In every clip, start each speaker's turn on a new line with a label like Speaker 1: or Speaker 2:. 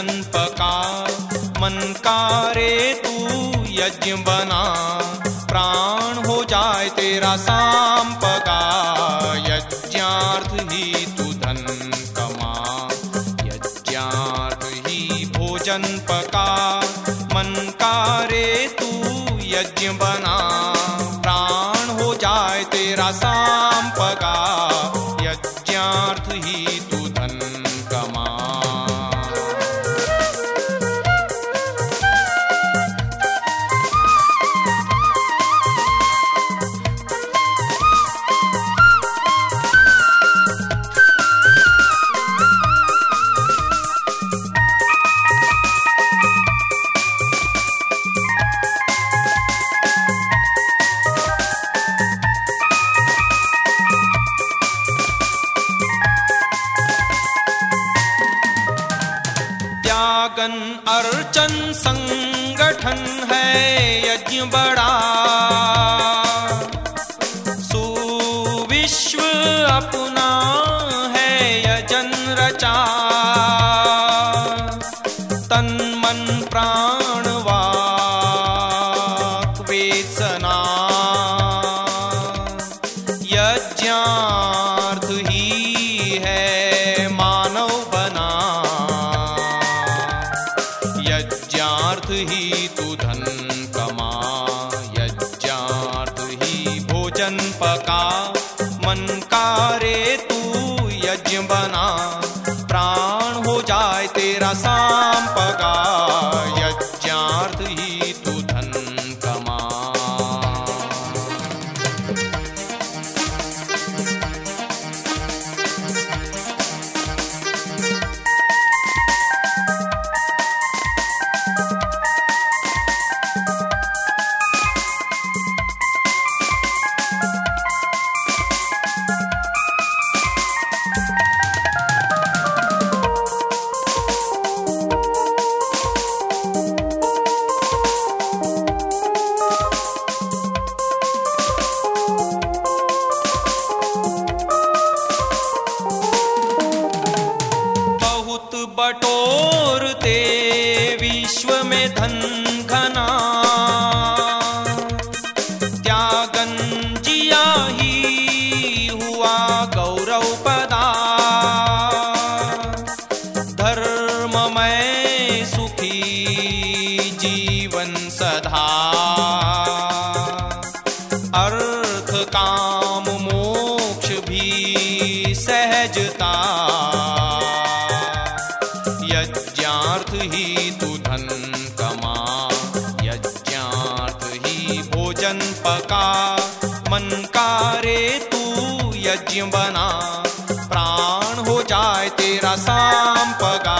Speaker 1: भोजन पका मन का रे तू यज्ञ बना। प्राण हो जाए तेरा शाम पका यज्ञार्थ ही तू धन कमा। यज्ञार्थ ही भोजन पका। मन का रे तू यज्ञ बना। प्राण हो जाए तेरा शाम पका यज्ञार्थ ही त्यागन अर्चन संगठन है यज्ञ बड़ा। सुविश्व अपना है यजन रचा। तन मन प्राण वाक वेदना। यज्ञार्थ ही तू धन कमा, यज्ञार्थ ही भोजन पका। मन कारे तू यज्ञ बना, प्राण हो जाए तेरा साम पका बटोरते विश्व में धन। यज्ञार्थ ही तू धन कमा, यज्ञार्थ ही भोजन पका। मन का तू यज्ञ बना, प्राण हो जाए तेरा साम पका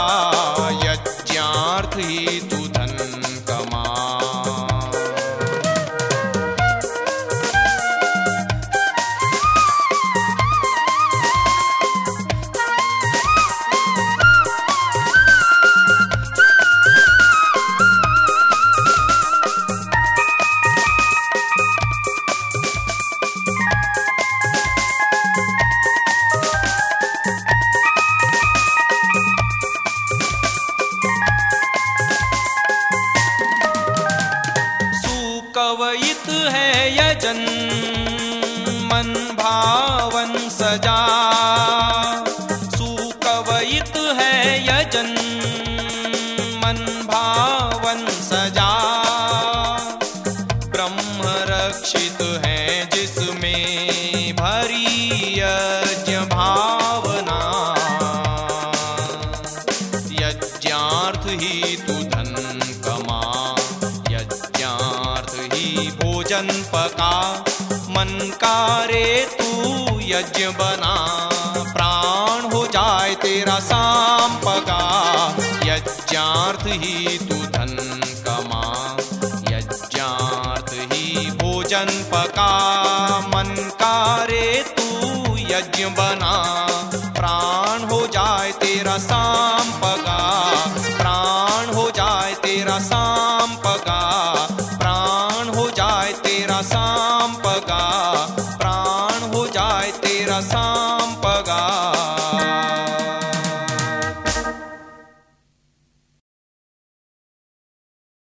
Speaker 1: भोजन पका मन का रे तू यज्ञ बना। प्राण हो जाए तेरा शाम पका यज्ञार्थ ही तू धन कमा। यज्ञार्थ ही भोजन पका। मन का रे तू यज्ञ बना। तेरा सा